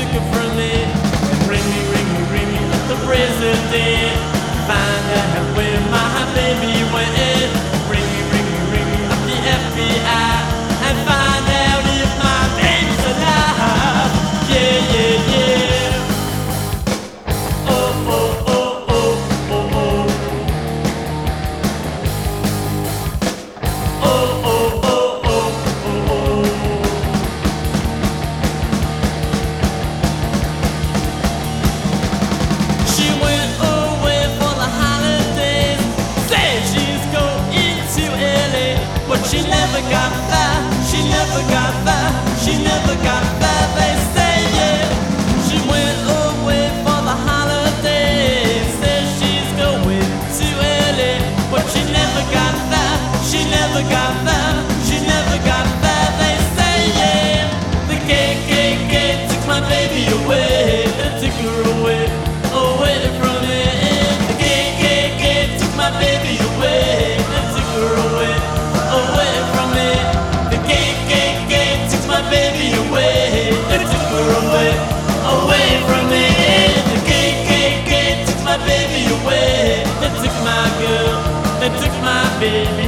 took her from me. Ring me, ring me, ring me, the president she never got back. She never got back. She never got back. They say yeah. She went away for the holidays. Said she's going to LA, but she never got back. She never got my baby away. They took her away, away from me. The KKK took my baby away. They took my girl. They took my baby